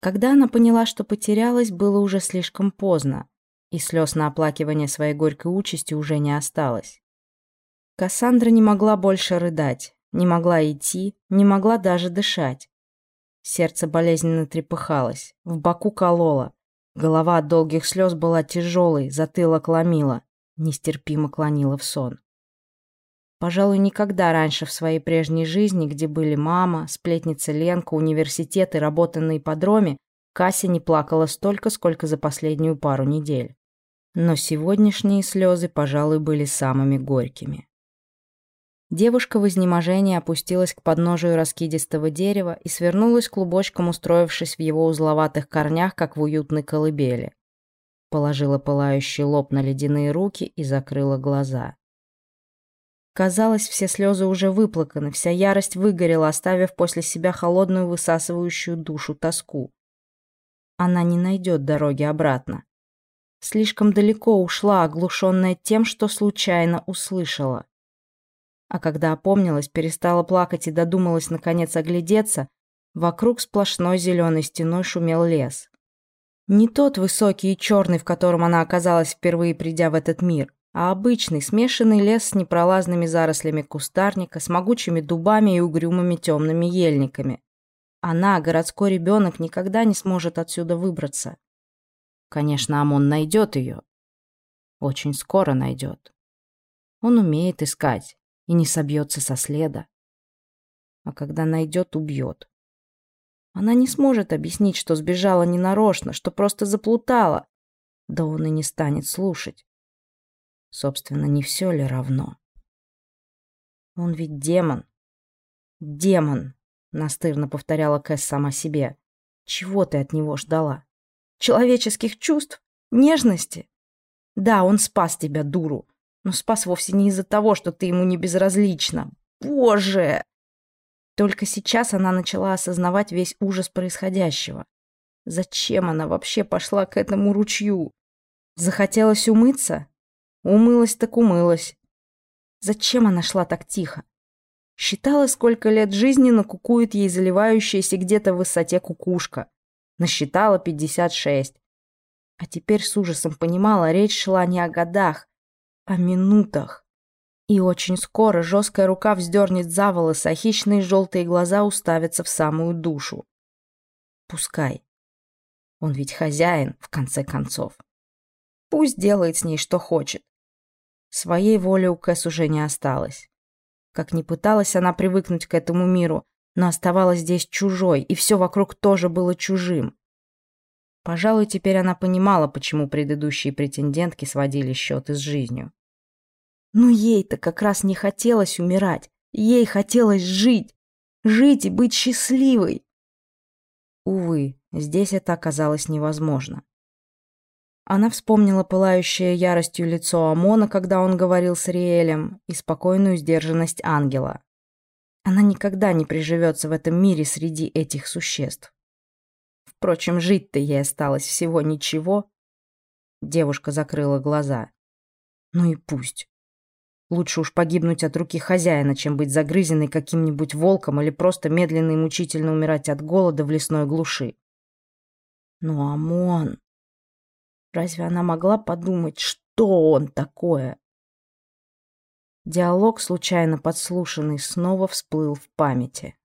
Когда она поняла, что потерялась, было уже слишком поздно, и слез на оплакивание своей горькой участи уже не осталось. Кассандра не могла больше рыдать, не могла идти, не могла даже дышать. Сердце болезненно трепыхалось, в боку кололо. Голова от долгих слез была тяжелой, затылок ломила, нестерпимо клонила в сон. Пожалуй, никогда раньше в своей прежней жизни, где были мама, сплетница Ленка, университет и работа на ипподроме, Кася не плакала столько, сколько за последнюю пару недель. Но сегодняшние слезы, пожалуй, были самыми горькими. Девушка в изнеможении опустилась к подножию раскидистого дерева и свернулась клубочком, устроившись в его узловатых корнях, как в уютной колыбели. Положила пылающий лоб на ледяные руки и закрыла глаза. Казалось, все слезы уже выплаканы, вся ярость выгорела, оставив после себя холодную высасывающую душу тоску. Она не найдет дороги обратно. Слишком далеко ушла, оглушенная тем, что случайно услышала. А когда опомнилась, перестала плакать и додумалась наконец оглядеться, вокруг сплошной зеленой стеной шумел лес. Не тот высокий и черный, в котором она оказалась впервые придя в этот мир, а обычный смешанный лес с непролазными зарослями кустарника, с могучими дубами и угрюмыми темными ельниками. Она, городской ребенок, никогда не сможет отсюда выбраться. Конечно, Амон найдет ее. Очень скоро найдет. Он умеет искать и не собьется со следа. А когда найдет, убьет. Она не сможет объяснить, что сбежала ненарочно, что просто заплутала. Да он и не станет слушать. Собственно, не все ли равно? Он ведь демон. Демон, настырно повторяла Кэс сама себе. Чего ты от него ждала? Человеческих чувств? Нежности? Да, он спас тебя, дуру. Но спас вовсе не из-за того, что ты ему не безразлична. Боже! Только сейчас она начала осознавать весь ужас происходящего. Зачем она вообще пошла к этому ручью? Захотелось умыться? Умылась так умылась. Зачем она шла так тихо? Считала, сколько лет жизни накукует ей заливающаяся где-то в высоте кукушка. Насчитала 56. А теперь с ужасом понимала, речь шла не о годах, а минутах. И очень скоро жесткая рука вздернет за волосы, а хищные желтые глаза уставятся в самую душу. Пускай. Он ведь хозяин, в конце концов. Пусть делает с ней, что хочет. Своей воли у Кэс уже не осталось. Как ни пыталась она привыкнуть к этому миру, но оставалась здесь чужой, и все вокруг тоже было чужим. Пожалуй, теперь она понимала, почему предыдущие претендентки сводили счеты с жизнью. Ну ей-то как раз не хотелось умирать. Ей хотелось жить. Жить и быть счастливой. Увы, здесь это оказалось невозможно. Она вспомнила пылающее яростью лицо Амона, когда он говорил с Риэлем, и спокойную сдержанность ангела. Она никогда не приживется в этом мире среди этих существ. Впрочем, жить-то ей осталось всего ничего. Девушка закрыла глаза. Ну и пусть. Лучше уж погибнуть от руки хозяина, чем быть загрызенной каким-нибудь волком или просто медленно и мучительно умирать от голода в лесной глуши. Но Амон... Разве она могла подумать, что он такое? Диалог, случайно подслушанный, снова всплыл в памяти.